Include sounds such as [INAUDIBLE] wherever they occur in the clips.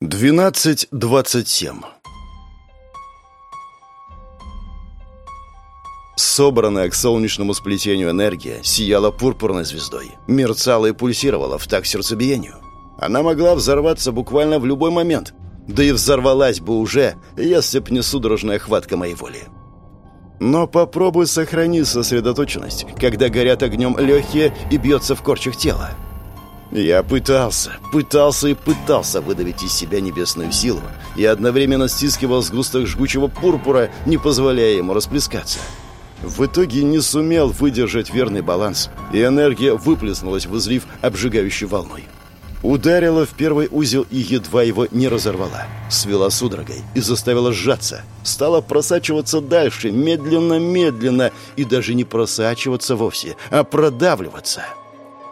12.27 Собранная к солнечному сплетению энергия сияла пурпурной звездой, мерцала и пульсировала в такт сердцебиению. Она могла взорваться буквально в любой момент, да и взорвалась бы уже, если б не судорожная хватка моей воли. Но попробуй сохрани сосредоточенность, когда горят огнем легкие и бьется в корчах тела. Я пытался, пытался и пытался выдавить из себя небесную силу и одновременно стискивал сгусток жгучего пурпура, не позволяя ему расплескаться. В итоге не сумел выдержать верный баланс, и энергия выплеснулась в излив обжигающей волной. Ударила в первый узел и едва его не разорвала. Свела судорогой и заставила сжаться. Стала просачиваться дальше, медленно-медленно, и даже не просачиваться вовсе, а продавливаться.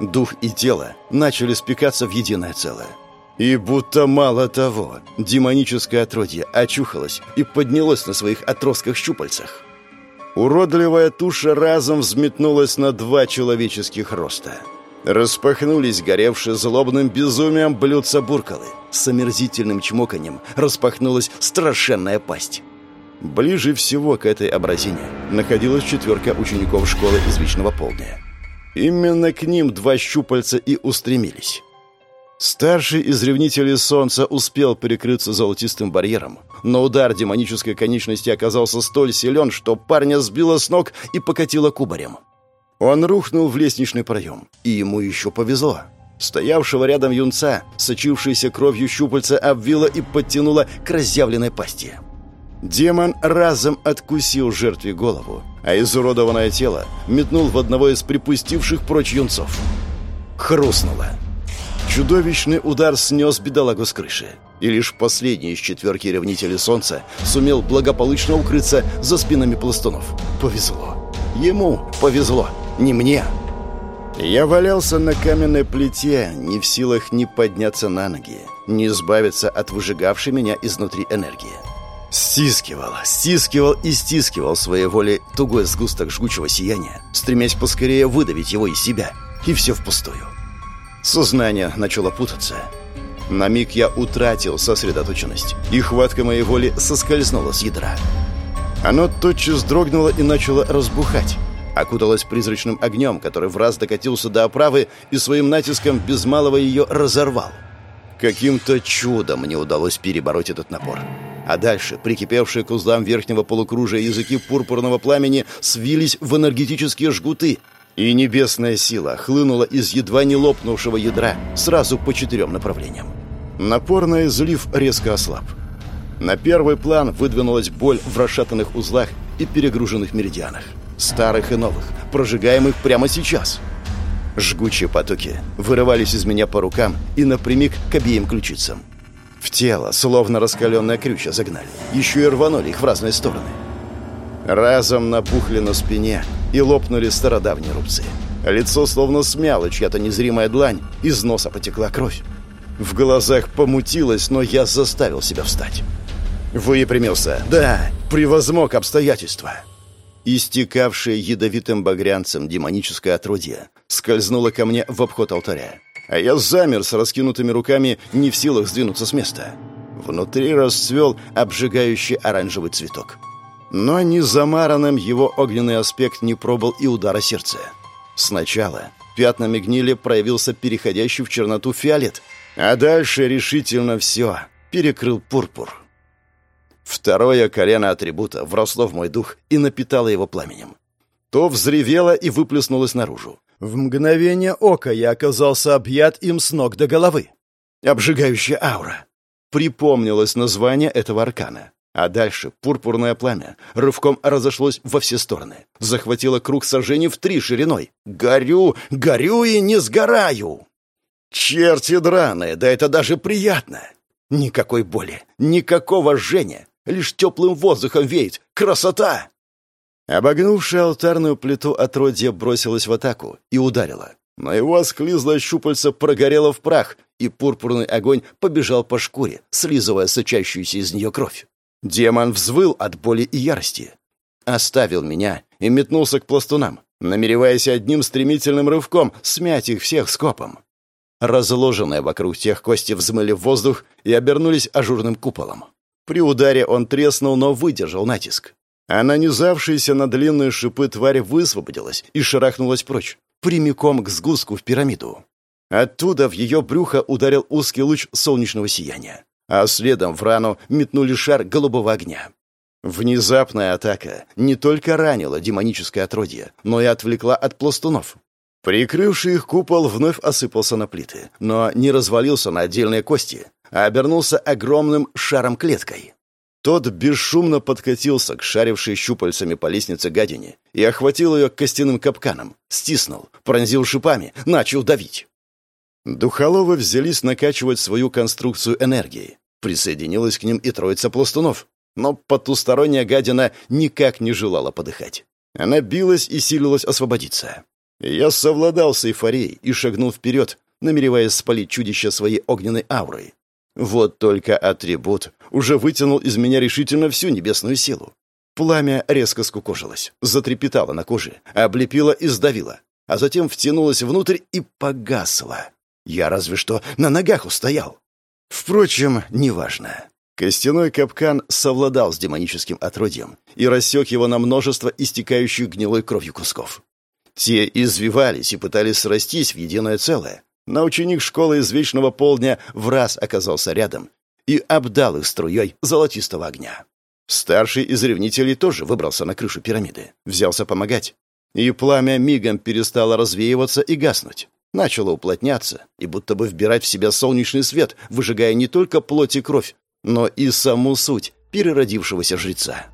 Дух и тело начали спекаться в единое целое. И будто мало того, демоническое отродье очухалось и поднялось на своих отростках-щупальцах. Уродливая туша разом взметнулась на два человеческих роста. Распахнулись горевшие злобным безумием блюдца буркалы. С омерзительным чмоканьем распахнулась страшенная пасть. Ближе всего к этой образине находилась четверка учеников школы из Вечного Полдня. Именно к ним два щупальца и устремились. Старший из ревнителей солнца успел перекрыться золотистым барьером, но удар демонической конечности оказался столь силен, что парня сбило с ног и покатило кубарем. Он рухнул в лестничный проем, и ему еще повезло. Стоявшего рядом юнца, сочившийся кровью щупальца, обвило и подтянуло к разъявленной пасти. Демон разом откусил жертве голову, а изуродованное тело метнул в одного из припустивших прочь юнцов. Хрустнуло. Чудовищный удар снес бедолагу с крыши, и лишь последний из четверки ревнителей солнца сумел благополучно укрыться за спинами пластунов. Повезло. Ему повезло, не мне. Я валялся на каменной плите, не в силах ни подняться на ноги, ни избавиться от выжигавшей меня изнутри энергии. Стискивал, стискивал и стискивал своей волей тугой сгусток жгучего сияния, стремясь поскорее выдавить его из себя. И все впустую. Сознание начало путаться. На миг я утратил сосредоточенность, и хватка моей воли соскользнула с ядра. Оно тотчас дрогнуло и начало разбухать. Окуталось призрачным огнем, который в раз докатился до оправы и своим натиском без малого ее разорвал. Каким-то чудом мне удалось перебороть этот напор. А дальше прикипевшие к узлам верхнего полукружия языки пурпурного пламени свились в энергетические жгуты, и небесная сила хлынула из едва не лопнувшего ядра сразу по четырем направлениям. Напор на излив резко ослаб. На первый план выдвинулась боль в расшатанных узлах и перегруженных меридианах. Старых и новых, прожигаемых прямо сейчас. Жгучие потоки вырывались из меня по рукам и напрямик к обеим ключицам. В тело, словно раскаленная крюча, загнали. Еще и рванули их в разные стороны. Разом напухли на спине и лопнули стародавние рубцы. Лицо словно смяло чья-то незримая длань, из носа потекла кровь. В глазах помутилось, но я заставил себя встать. Выпрямился. Да, превозмог обстоятельства. Истекавшее ядовитым багрянцем демоническое отродье скользнуло ко мне в обход алтаря. А я замер с раскинутыми руками, не в силах сдвинуться с места. Внутри расцвел обжигающий оранжевый цветок. Но ни замаранным его огненный аспект не пробыл и удара сердца. Сначала пятнами гнили проявился переходящий в черноту фиолет, а дальше решительно все перекрыл пурпур. Второе колено атрибута вросло в мой дух и напитало его пламенем. То взревело и выплеснулось наружу. В мгновение ока я оказался объят им с ног до головы. Обжигающая аура. Припомнилось название этого аркана. А дальше пурпурное пламя рывком разошлось во все стороны. Захватило круг сожжений в три шириной. Горю, горю и не сгораю! Черти драные, да это даже приятно! Никакой боли, никакого жжения, лишь теплым воздухом веет. Красота! Обогнувшая алтарную плиту отродье бросилась в атаку и ударила. Но его осклизлое щупальце прогорело в прах, и пурпурный огонь побежал по шкуре, слизывая сочащуюся из нее кровь. Демон взвыл от боли и ярости. Оставил меня и метнулся к пластунам, намереваясь одним стремительным рывком смять их всех скопом. Разложенные вокруг тех кости взмыли в воздух и обернулись ажурным куполом. При ударе он треснул, но выдержал натиск. А нанизавшаяся на длинные шипы тварь высвободилась и шарахнулась прочь, прямиком к сгустку в пирамиду. Оттуда в ее брюхо ударил узкий луч солнечного сияния, а следом в рану метнули шар голубого огня. Внезапная атака не только ранила демоническое отродье, но и отвлекла от пластунов. Прикрывший их купол вновь осыпался на плиты, но не развалился на отдельные кости, а обернулся огромным шаром-клеткой. Тот бесшумно подкатился к шарившей щупальцами по лестнице гадине и охватил ее костяным капканом, стиснул, пронзил шипами, начал давить. Духоловы взялись накачивать свою конструкцию энергией. Присоединилась к ним и троица пластунов. Но потусторонняя гадина никак не желала подыхать. Она билась и силилась освободиться. Я совладал с эйфорией и шагнул вперед, намереваясь спалить чудище своей огненной аурой. Вот только атрибут уже вытянул из меня решительно всю небесную силу. Пламя резко скукожилось, затрепетало на коже, облепило и сдавило, а затем втянулось внутрь и погасло. Я разве что на ногах устоял. Впрочем, неважно. Костяной капкан совладал с демоническим отродьем и рассек его на множество истекающих гнилой кровью кусков. Те извивались и пытались срастись в единое целое, но ученик школы из Вечного Полдня в раз оказался рядом и обдал их струей золотистого огня. Старший из ревнителей тоже выбрался на крышу пирамиды, взялся помогать. И пламя мигом перестало развеиваться и гаснуть. Начало уплотняться и будто бы вбирать в себя солнечный свет, выжигая не только плоть и кровь, но и саму суть переродившегося жреца.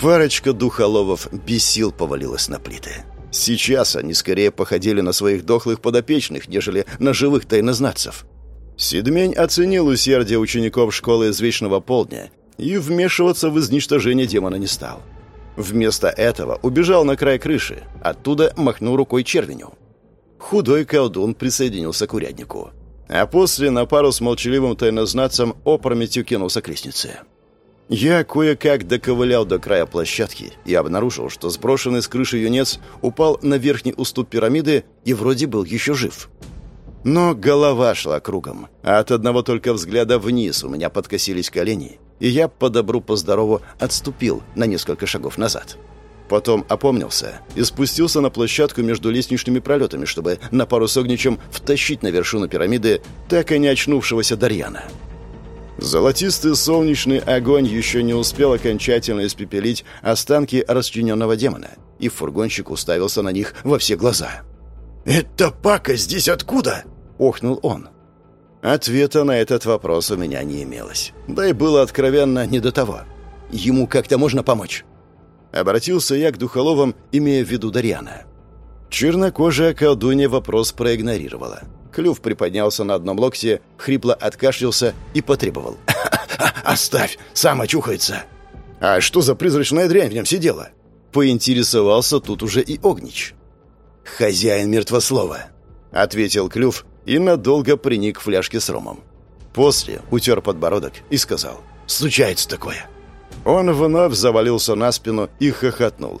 Парочка духоловов без сил повалилась на плиты. Сейчас они скорее походили на своих дохлых подопечных, нежели на живых тайнознатцев. Сидмень оценил усердие учеников школы из Вечного Полдня и вмешиваться в изничтожение демона не стал. Вместо этого убежал на край крыши, оттуда махнул рукой червеню. Худой колдун присоединился к уряднику. А после на пару с молчаливым тайнознатцем опрометью кинулся к лестнице. Я кое-как доковылял до края площадки и обнаружил, что сброшенный с крыши юнец упал на верхний уступ пирамиды и вроде был еще жив. Но голова шла кругом, а от одного только взгляда вниз у меня подкосились колени, и я по добру по отступил на несколько шагов назад. Потом опомнился и спустился на площадку между лестничными пролетами, чтобы на пару с огничем втащить на вершину пирамиды так и не очнувшегося Дарьяна. Золотистый солнечный огонь еще не успел окончательно испепелить останки расчлененного демона, и фургонщик уставился на них во все глаза. «Это пака здесь откуда?» — охнул он. Ответа на этот вопрос у меня не имелось. Да и было откровенно не до того. Ему как-то можно помочь. Обратился я к Духоловым, имея в виду Дарьяна. Чернокожая колдунья вопрос проигнорировала. Клюв приподнялся на одном локте, хрипло откашлялся и потребовал. «Оставь, сам очухается!» «А что за призрачная дрянь в нем сидела?» Поинтересовался тут уже и Огнич. «Хозяин мертвослова», — ответил Клюв и надолго приник к фляжке с ромом. После утер подбородок и сказал «Случается такое». Он вновь завалился на спину и хохотнул.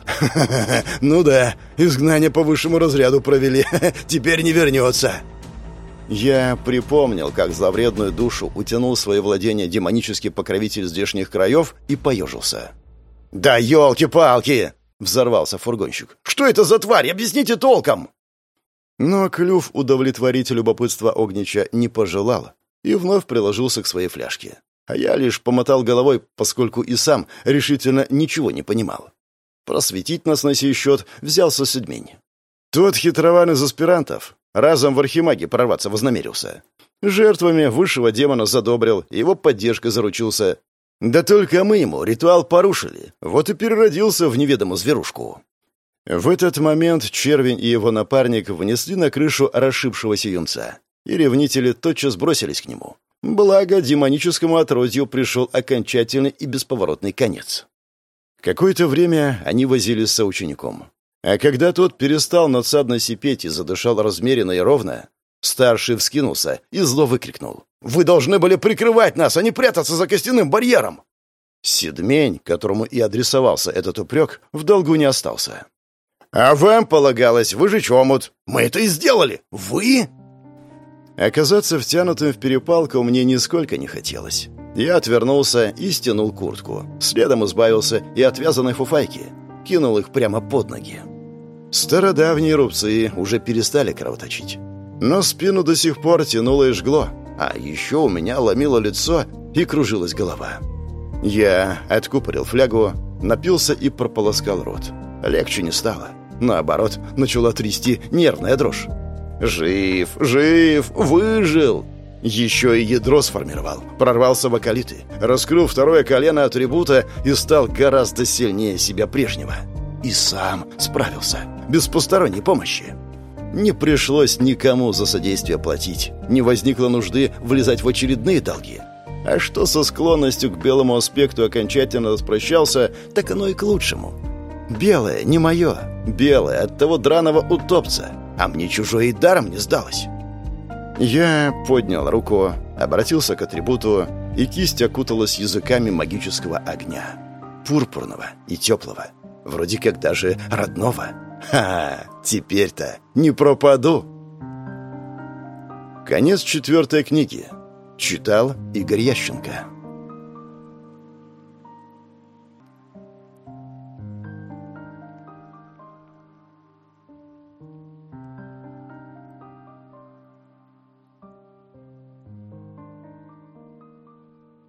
«Ну да, изгнание по высшему разряду провели, [LAUGHS] теперь не вернется». Я припомнил, как зловредную душу утянул свое владение демонический покровитель здешних краев и поежился. «Да елки-палки!» — взорвался фургонщик. «Что это за тварь? Объясните толком!» Но клюв удовлетворить любопытство Огнича не пожелал и вновь приложился к своей фляжке. А я лишь помотал головой, поскольку и сам решительно ничего не понимал. Просветить нас на сей счет взялся Седмень. Тот хитрован из аспирантов разом в архимаге прорваться вознамерился. Жертвами высшего демона задобрил, его поддержкой заручился. Да только мы ему ритуал порушили, вот и переродился в неведомую зверушку. В этот момент червень и его напарник внесли на крышу расшибшегося юнца, и ревнители тотчас бросились к нему. Благо, демоническому отродью пришел окончательный и бесповоротный конец. Какое-то время они возились с соучеником. А когда тот перестал надсадно сипеть и задышал размеренно и ровно, старший вскинулся и зло выкрикнул. «Вы должны были прикрывать нас, а не прятаться за костяным барьером!» Седмень, которому и адресовался этот упрек, в долгу не остался. «А вам полагалось выжечь омут. Мы это и сделали. Вы?» Оказаться втянутым в перепалку мне нисколько не хотелось. Я отвернулся и стянул куртку. Следом избавился и от вязаной фуфайки. Кинул их прямо под ноги. Стародавние рубцы уже перестали кровоточить. Но спину до сих пор тянуло и жгло. А еще у меня ломило лицо и кружилась голова. Я откупорил флягу, напился и прополоскал рот. Легче не стало. Наоборот, начала трясти нервная дрожь. «Жив, жив, выжил!» Еще и ядро сформировал, прорвался в околиты, раскрыл второе колено атрибута и стал гораздо сильнее себя прежнего. И сам справился, без посторонней помощи. Не пришлось никому за содействие платить, не возникло нужды влезать в очередные долги. А что со склонностью к белому аспекту окончательно распрощался, так оно и к лучшему. Белое не мое, белое от того драного утопца, а мне чужое и даром не сдалось. Я поднял руку, обратился к атрибуту, и кисть окуталась языками магического огня. Пурпурного и теплого. Вроде как даже родного. Ха, теперь-то не пропаду. Конец четвертой книги. Читал Игорь Ященко.